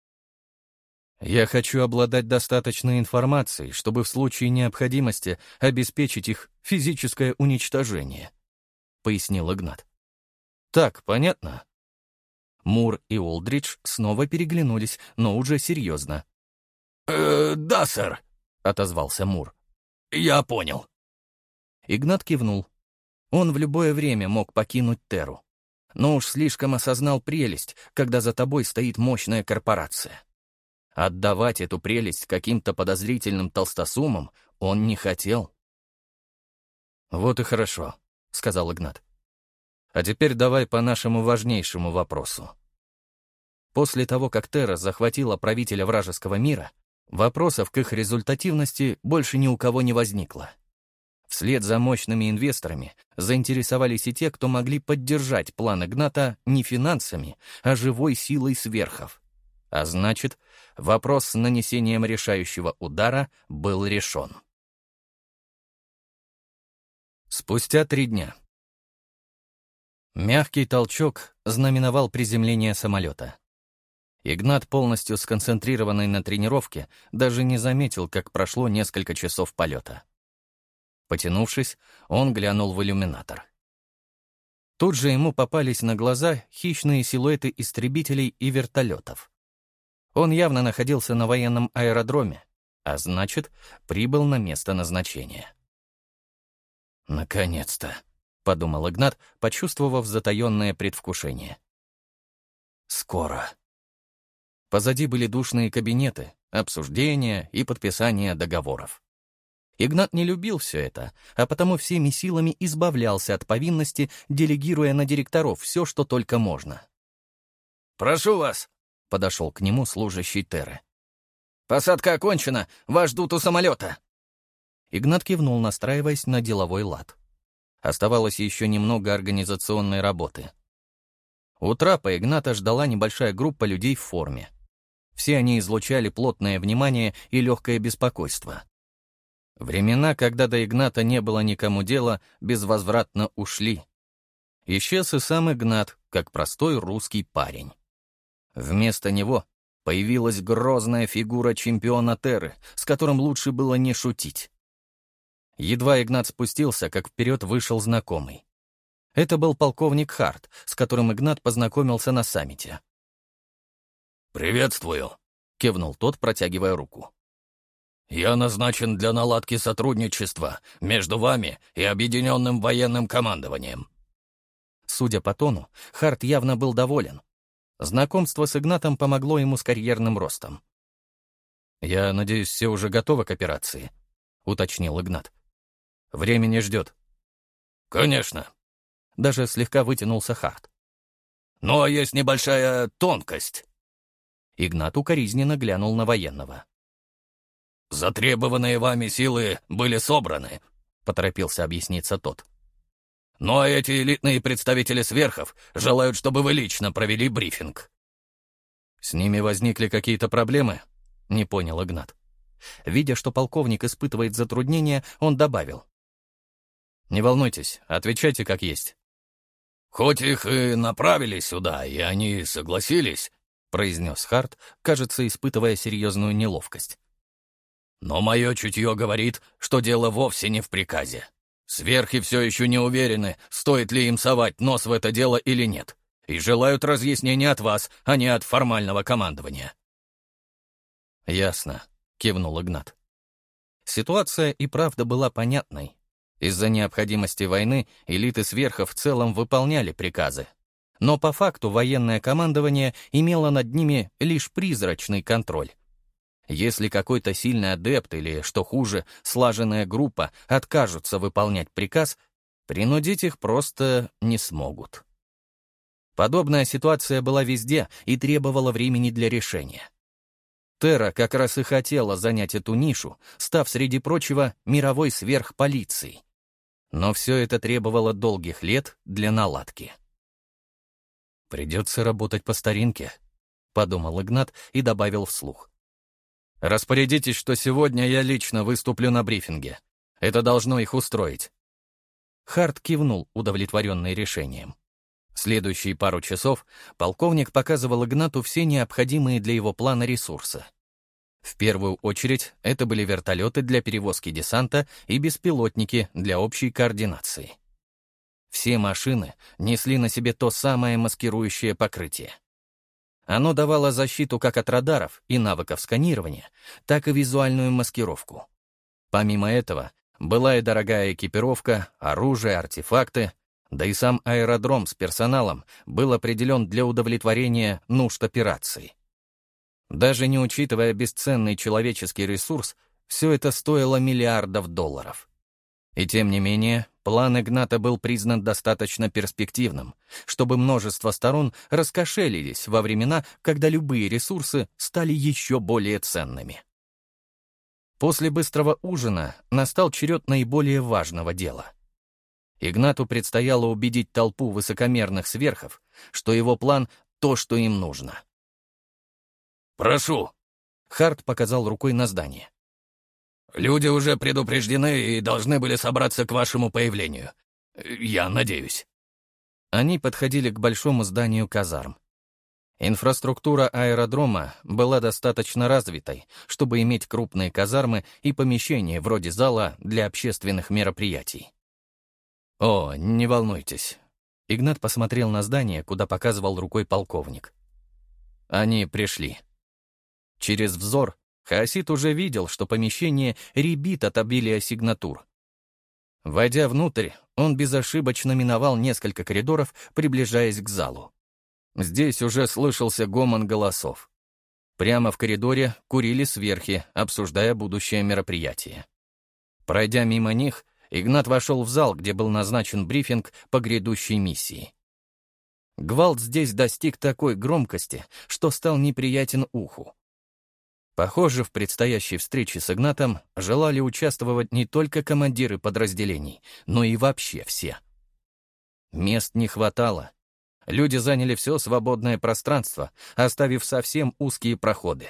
«Я хочу обладать достаточной информацией, чтобы в случае необходимости обеспечить их физическое уничтожение», — пояснил Игнат. Так, понятно?» Мур и Олдридж снова переглянулись, но уже серьезно. «Э, «Да, сэр», — отозвался Мур. «Я понял». Игнат кивнул. Он в любое время мог покинуть Теру. Но уж слишком осознал прелесть, когда за тобой стоит мощная корпорация. Отдавать эту прелесть каким-то подозрительным толстосумам он не хотел. «Вот и хорошо», — сказал Игнат. «А теперь давай по нашему важнейшему вопросу». После того, как Терра захватила правителя вражеского мира, вопросов к их результативности больше ни у кого не возникло. Вслед за мощными инвесторами заинтересовались и те, кто могли поддержать план Игната не финансами, а живой силой сверхов. А значит, вопрос с нанесением решающего удара был решен. Спустя три дня. Мягкий толчок знаменовал приземление самолета. Игнат, полностью сконцентрированный на тренировке, даже не заметил, как прошло несколько часов полета. Потянувшись, он глянул в иллюминатор. Тут же ему попались на глаза хищные силуэты истребителей и вертолетов. Он явно находился на военном аэродроме, а значит, прибыл на место назначения. «Наконец-то», — подумал Игнат, почувствовав затаённое предвкушение. «Скоро». Позади были душные кабинеты, обсуждения и подписания договоров. Игнат не любил все это, а потому всеми силами избавлялся от повинности, делегируя на директоров все, что только можно. «Прошу вас», — подошел к нему служащий Терры. «Посадка окончена, вас ждут у самолета». Игнат кивнул, настраиваясь на деловой лад. Оставалось еще немного организационной работы. У трапа Игната ждала небольшая группа людей в форме. Все они излучали плотное внимание и легкое беспокойство. Времена, когда до Игната не было никому дела, безвозвратно ушли. Исчез и сам Игнат, как простой русский парень. Вместо него появилась грозная фигура чемпиона Терры, с которым лучше было не шутить. Едва Игнат спустился, как вперед вышел знакомый. Это был полковник Харт, с которым Игнат познакомился на саммите. «Приветствую», — кивнул тот, протягивая руку. «Я назначен для наладки сотрудничества между вами и Объединенным военным командованием». Судя по тону, Харт явно был доволен. Знакомство с Игнатом помогло ему с карьерным ростом. «Я надеюсь, все уже готовы к операции», — уточнил Игнат. Время не ждет». «Конечно». Даже слегка вытянулся Харт. «Но есть небольшая тонкость». Игнат укоризненно глянул на военного. «Затребованные вами силы были собраны», — поторопился объясниться тот. «Но эти элитные представители сверхов желают, чтобы вы лично провели брифинг». «С ними возникли какие-то проблемы?» — не понял Игнат. Видя, что полковник испытывает затруднения, он добавил. «Не волнуйтесь, отвечайте как есть». «Хоть их и направили сюда, и они согласились», — произнес Харт, кажется, испытывая серьезную неловкость. «Но мое чутье говорит, что дело вовсе не в приказе. Сверхи все еще не уверены, стоит ли им совать нос в это дело или нет, и желают разъяснения от вас, а не от формального командования». «Ясно», — кивнул Игнат. Ситуация и правда была понятной. Из-за необходимости войны элиты сверхов в целом выполняли приказы. Но по факту военное командование имело над ними лишь призрачный контроль. Если какой-то сильный адепт или, что хуже, слаженная группа откажутся выполнять приказ, принудить их просто не смогут. Подобная ситуация была везде и требовала времени для решения. Терра как раз и хотела занять эту нишу, став, среди прочего, мировой сверхполицией. Но все это требовало долгих лет для наладки. «Придется работать по старинке», — подумал Игнат и добавил вслух. «Распорядитесь, что сегодня я лично выступлю на брифинге. Это должно их устроить». Харт кивнул, удовлетворенный решением. Следующие пару часов полковник показывал Игнату все необходимые для его плана ресурсы. В первую очередь, это были вертолеты для перевозки десанта и беспилотники для общей координации. Все машины несли на себе то самое маскирующее покрытие. Оно давало защиту как от радаров и навыков сканирования, так и визуальную маскировку. Помимо этого, была и дорогая экипировка, оружие, артефакты, да и сам аэродром с персоналом был определен для удовлетворения нужд операции. Даже не учитывая бесценный человеческий ресурс, все это стоило миллиардов долларов. И тем не менее, план Игната был признан достаточно перспективным, чтобы множество сторон раскошелились во времена, когда любые ресурсы стали еще более ценными. После быстрого ужина настал черед наиболее важного дела. Игнату предстояло убедить толпу высокомерных сверхов, что его план — то, что им нужно. «Прошу!» — Харт показал рукой на здание. «Люди уже предупреждены и должны были собраться к вашему появлению. Я надеюсь». Они подходили к большому зданию казарм. Инфраструктура аэродрома была достаточно развитой, чтобы иметь крупные казармы и помещения вроде зала для общественных мероприятий. «О, не волнуйтесь». Игнат посмотрел на здание, куда показывал рукой полковник. Они пришли. Через взор Хаосит уже видел, что помещение ребит от обилия сигнатур. Войдя внутрь, он безошибочно миновал несколько коридоров, приближаясь к залу. Здесь уже слышался гомон голосов. Прямо в коридоре курили сверхи, обсуждая будущее мероприятие. Пройдя мимо них, Игнат вошел в зал, где был назначен брифинг по грядущей миссии. Гвалт здесь достиг такой громкости, что стал неприятен уху. Похоже, в предстоящей встрече с Игнатом желали участвовать не только командиры подразделений, но и вообще все. Мест не хватало. Люди заняли все свободное пространство, оставив совсем узкие проходы.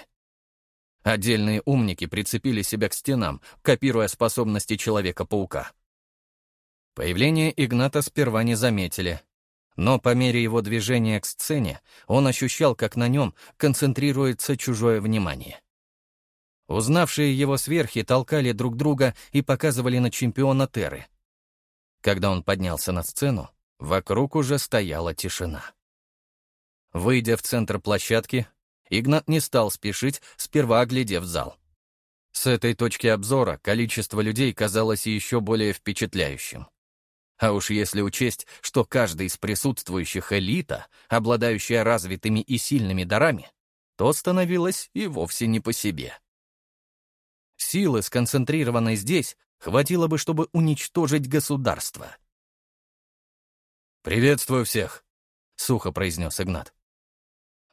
Отдельные умники прицепили себя к стенам, копируя способности Человека-паука. Появление Игната сперва не заметили, но по мере его движения к сцене он ощущал, как на нем концентрируется чужое внимание. Узнавшие его сверхи толкали друг друга и показывали на чемпиона Терры. Когда он поднялся на сцену, вокруг уже стояла тишина. Выйдя в центр площадки, Игнат не стал спешить, сперва оглядев зал. С этой точки обзора количество людей казалось еще более впечатляющим. А уж если учесть, что каждый из присутствующих элита, обладающая развитыми и сильными дарами, то становилось и вовсе не по себе. Силы, сконцентрированной здесь, хватило бы, чтобы уничтожить государство. «Приветствую всех», — сухо произнес Игнат.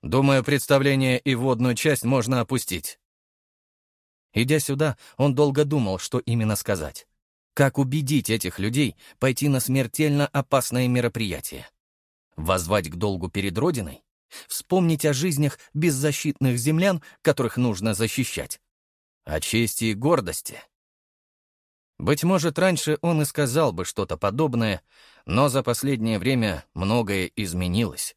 Думаю, представление и водную часть можно опустить. Идя сюда, он долго думал, что именно сказать. Как убедить этих людей пойти на смертельно опасное мероприятие? Возвать к долгу перед Родиной? Вспомнить о жизнях беззащитных землян, которых нужно защищать? О чести и гордости? Быть может, раньше он и сказал бы что-то подобное, но за последнее время многое изменилось.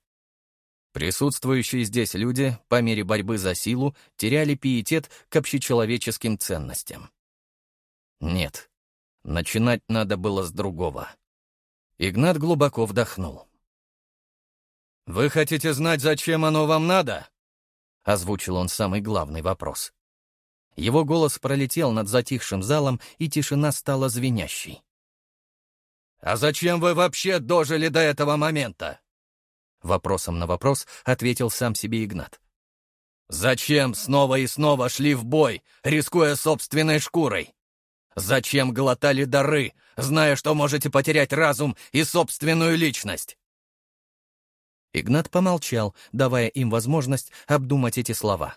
Присутствующие здесь люди, по мере борьбы за силу, теряли пиетет к общечеловеческим ценностям. Нет, начинать надо было с другого. Игнат глубоко вдохнул. «Вы хотите знать, зачем оно вам надо?» — озвучил он самый главный вопрос. Его голос пролетел над затихшим залом, и тишина стала звенящей. «А зачем вы вообще дожили до этого момента?» Вопросом на вопрос ответил сам себе Игнат. «Зачем снова и снова шли в бой, рискуя собственной шкурой? Зачем глотали дары, зная, что можете потерять разум и собственную личность?» Игнат помолчал, давая им возможность обдумать эти слова.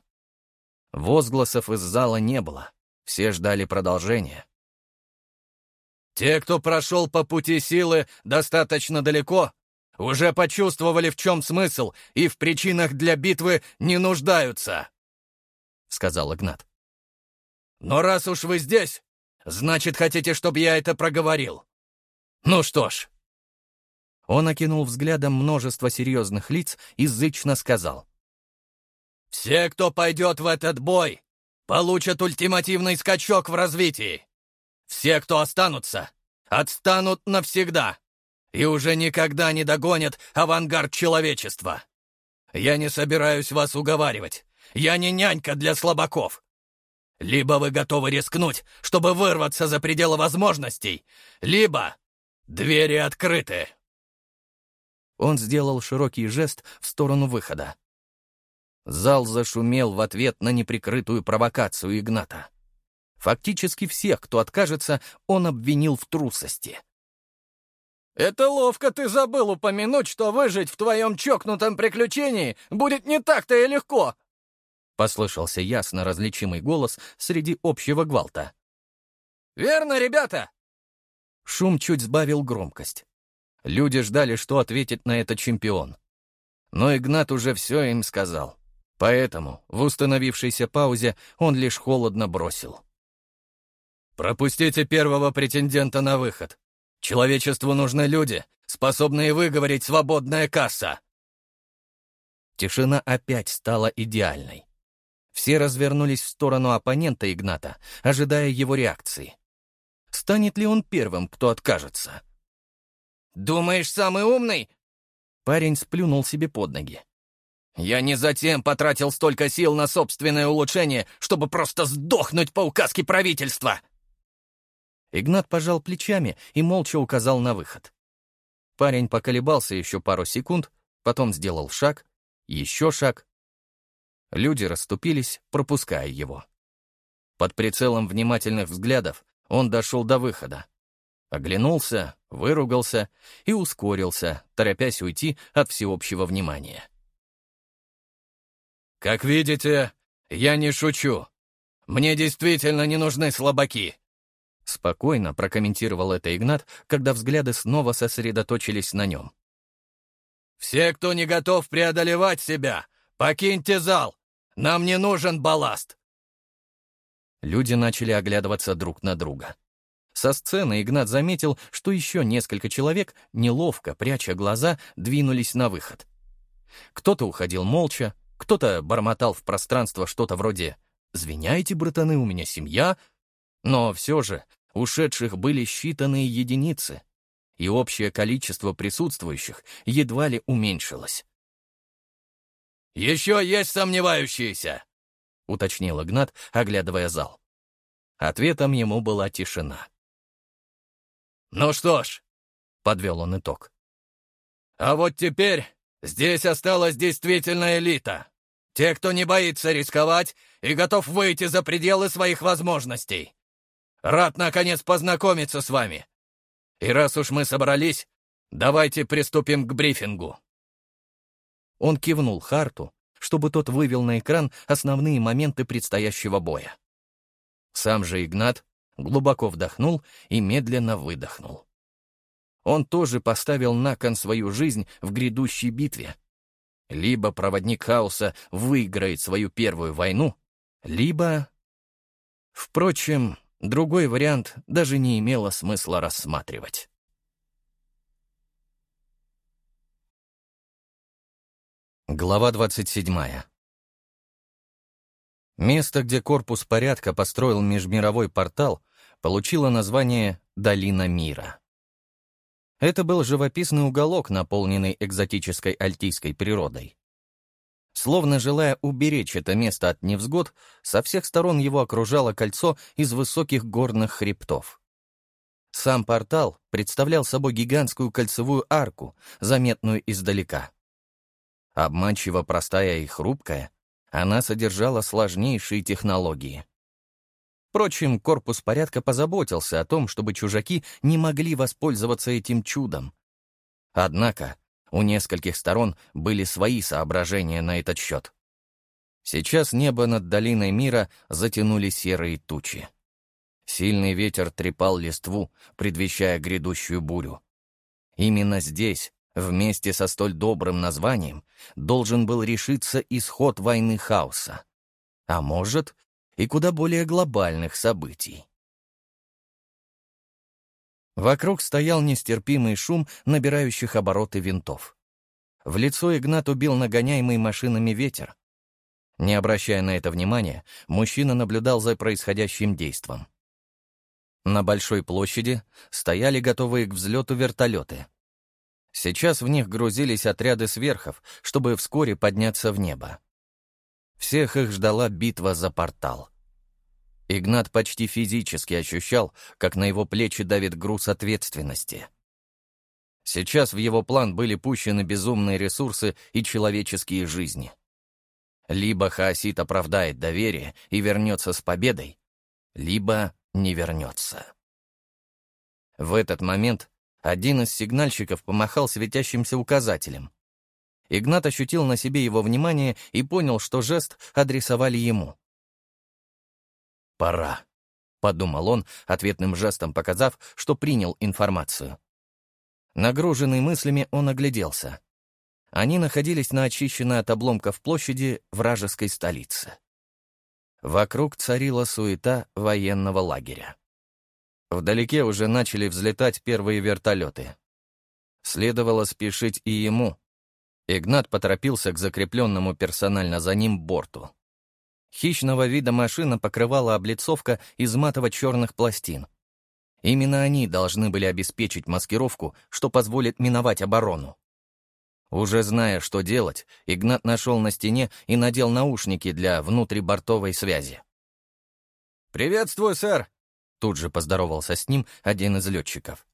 Возгласов из зала не было, все ждали продолжения. «Те, кто прошел по пути силы достаточно далеко, уже почувствовали, в чем смысл, и в причинах для битвы не нуждаются», — сказал Игнат. «Но раз уж вы здесь, значит, хотите, чтобы я это проговорил. Ну что ж». Он окинул взглядом множество серьезных лиц и зычно сказал. «Все, кто пойдет в этот бой, получат ультимативный скачок в развитии. Все, кто останутся, отстанут навсегда. и уже никогда не догонят авангард человечества. Я не собираюсь вас уговаривать. Я не нянька для слабаков. Либо вы готовы рискнуть, чтобы вырваться за пределы возможностей, либо двери открыты. Он сделал широкий жест в сторону выхода. Зал зашумел в ответ на неприкрытую провокацию Игната. Фактически всех, кто откажется, он обвинил в трусости. «Это ловко ты забыл упомянуть, что выжить в твоем чокнутом приключении будет не так-то и легко!» Послышался ясно различимый голос среди общего гвалта. «Верно, ребята?» Шум чуть сбавил громкость. Люди ждали, что ответит на это чемпион. Но Игнат уже все им сказал. Поэтому в установившейся паузе он лишь холодно бросил. «Пропустите первого претендента на выход. Человечеству нужны люди, способные выговорить свободная касса». Тишина опять стала идеальной. Все развернулись в сторону оппонента Игната, ожидая его реакции. Станет ли он первым, кто откажется? «Думаешь, самый умный?» Парень сплюнул себе под ноги. «Я не затем потратил столько сил на собственное улучшение, чтобы просто сдохнуть по указке правительства!» Игнат пожал плечами и молча указал на выход. Парень поколебался еще пару секунд, потом сделал шаг, еще шаг. Люди расступились, пропуская его. Под прицелом внимательных взглядов он дошел до выхода. Оглянулся, выругался и ускорился, торопясь уйти от всеобщего внимания. «Как видите, я не шучу. Мне действительно не нужны слабаки. Спокойно прокомментировал это Игнат, когда взгляды снова сосредоточились на нем. «Все, кто не готов преодолевать себя, покиньте зал! Нам не нужен балласт!» Люди начали оглядываться друг на друга. Со сцены Игнат заметил, что еще несколько человек, неловко пряча глаза, двинулись на выход. Кто-то уходил молча, кто-то бормотал в пространство что-то вроде «Звиняйте, братаны, у меня семья», но все же Ушедших были считанные единицы, и общее количество присутствующих едва ли уменьшилось. «Еще есть сомневающиеся?» — уточнил Игнат, оглядывая зал. Ответом ему была тишина. «Ну что ж», — подвел он итог. «А вот теперь здесь осталась действительно элита. Те, кто не боится рисковать и готов выйти за пределы своих возможностей. Рад, наконец, познакомиться с вами. И раз уж мы собрались, давайте приступим к брифингу». Он кивнул Харту, чтобы тот вывел на экран основные моменты предстоящего боя. Сам же Игнат глубоко вдохнул и медленно выдохнул. Он тоже поставил на кон свою жизнь в грядущей битве. Либо проводник хаоса выиграет свою первую войну, либо... Впрочем, Другой вариант даже не имело смысла рассматривать. Глава 27. Место, где корпус порядка построил межмировой портал, получило название «Долина мира». Это был живописный уголок, наполненный экзотической альтийской природой. Словно желая уберечь это место от невзгод, со всех сторон его окружало кольцо из высоких горных хребтов. Сам портал представлял собой гигантскую кольцевую арку, заметную издалека. Обманчиво простая и хрупкая, она содержала сложнейшие технологии. Впрочем, корпус порядка позаботился о том, чтобы чужаки не могли воспользоваться этим чудом. Однако у нескольких сторон были свои соображения на этот счет. Сейчас небо над долиной мира затянули серые тучи. Сильный ветер трепал листву, предвещая грядущую бурю. Именно здесь, вместе со столь добрым названием, должен был решиться исход войны хаоса. А может, и куда более глобальных событий. Вокруг стоял нестерпимый шум набирающих обороты винтов. В лицо Игнат убил нагоняемый машинами ветер. Не обращая на это внимания, мужчина наблюдал за происходящим действом. На большой площади стояли готовые к взлету вертолеты. Сейчас в них грузились отряды сверхов, чтобы вскоре подняться в небо. Всех их ждала битва за портал. Игнат почти физически ощущал, как на его плечи давит груз ответственности. Сейчас в его план были пущены безумные ресурсы и человеческие жизни. Либо Хаосит оправдает доверие и вернется с победой, либо не вернется. В этот момент один из сигнальщиков помахал светящимся указателем. Игнат ощутил на себе его внимание и понял, что жест адресовали ему. «Пора», — подумал он, ответным жестом показав, что принял информацию. Нагруженный мыслями, он огляделся. Они находились на очищенной от обломков площади вражеской столицы. Вокруг царила суета военного лагеря. Вдалеке уже начали взлетать первые вертолеты. Следовало спешить и ему. Игнат поторопился к закрепленному персонально за ним борту. Хищного вида машина покрывала облицовка из матово-черных пластин. Именно они должны были обеспечить маскировку, что позволит миновать оборону. Уже зная, что делать, Игнат нашел на стене и надел наушники для внутрибортовой связи. «Приветствую, сэр!» Тут же поздоровался с ним один из летчиков.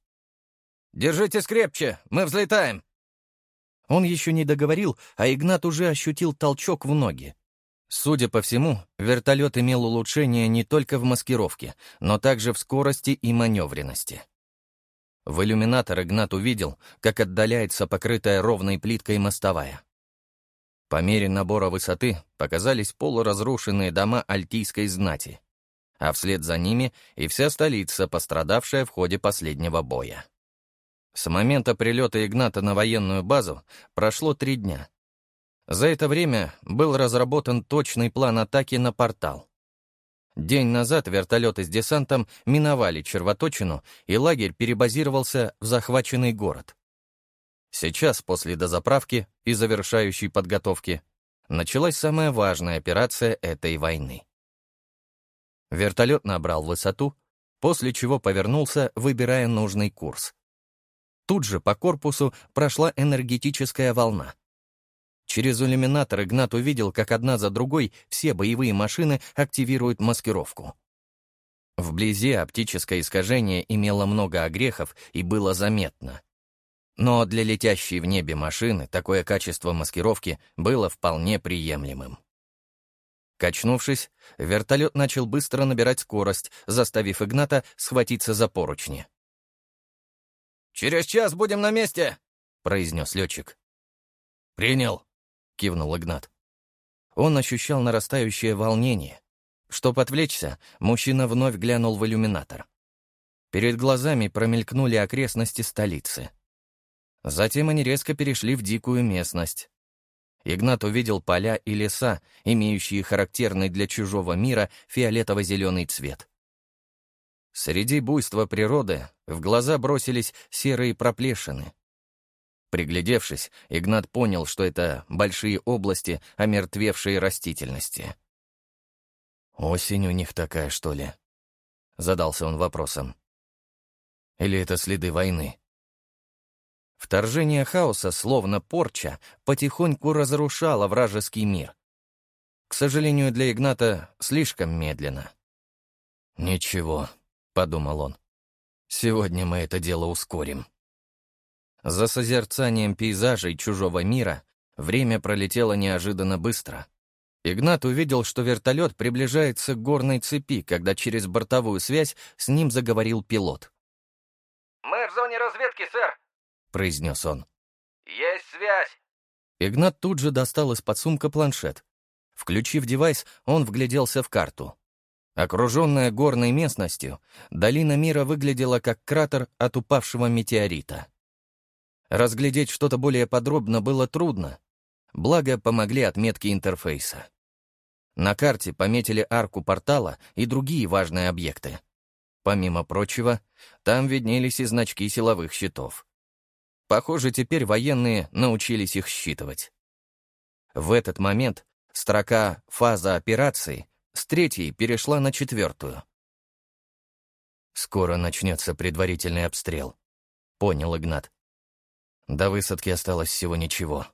«Держитесь крепче, мы взлетаем!» Он еще не договорил, а Игнат уже ощутил толчок в ноги. Судя по всему, вертолет имел улучшение не только в маскировке, но также в скорости и маневренности. В иллюминатор Игнат увидел, как отдаляется покрытая ровной плиткой мостовая. По мере набора высоты показались полуразрушенные дома альтийской знати а вслед за ними и вся столица, пострадавшая в ходе последнего боя. С момента прилета Игната на военную базу прошло три дня. За это время был разработан точный план атаки на портал. День назад вертолеты с десантом миновали червоточину, и лагерь перебазировался в захваченный город. Сейчас, после дозаправки и завершающей подготовки, началась самая важная операция этой войны. Вертолет набрал высоту, после чего повернулся, выбирая нужный курс. Тут же по корпусу прошла энергетическая волна. Через иллюминатор Игнат увидел, как одна за другой все боевые машины активируют маскировку. Вблизи оптическое искажение имело много огрехов и было заметно. Но для летящей в небе машины такое качество маскировки было вполне приемлемым. Качнувшись, вертолет начал быстро набирать скорость, заставив Игната схватиться за поручни. «Через час будем на месте!» — произнес летчик. «Принял!» — кивнул Игнат. Он ощущал нарастающее волнение. Чтобы отвлечься, мужчина вновь глянул в иллюминатор. Перед глазами промелькнули окрестности столицы. Затем они резко перешли в дикую местность. Игнат увидел поля и леса, имеющие характерный для чужого мира фиолетово-зеленый цвет. Среди буйства природы в глаза бросились серые проплешины. Приглядевшись, Игнат понял, что это большие области омертвевшей растительности. «Осень у них такая, что ли?» — задался он вопросом. «Или это следы войны?» Вторжение хаоса, словно порча, потихоньку разрушало вражеский мир. К сожалению, для Игната слишком медленно. «Ничего», — подумал он, — «сегодня мы это дело ускорим». За созерцанием пейзажей чужого мира время пролетело неожиданно быстро. Игнат увидел, что вертолет приближается к горной цепи, когда через бортовую связь с ним заговорил пилот. «Мы в зоне разведки, сэр», произнес он. «Есть связь!» Игнат тут же достал из-под сумка планшет. Включив девайс, он вгляделся в карту. Окруженная горной местностью, долина мира выглядела как кратер от упавшего метеорита. Разглядеть что-то более подробно было трудно, благо помогли отметки интерфейса. На карте пометили арку портала и другие важные объекты. Помимо прочего, там виднелись и значки силовых щитов. Похоже, теперь военные научились их считывать. В этот момент строка «Фаза операции» с третьей перешла на четвертую. «Скоро начнется предварительный обстрел», — понял Игнат. До высадки осталось всего ничего.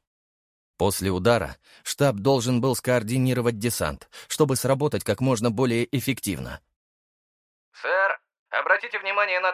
После удара штаб должен был скоординировать десант, чтобы сработать как можно более эффективно. «Сэр, обратите внимание на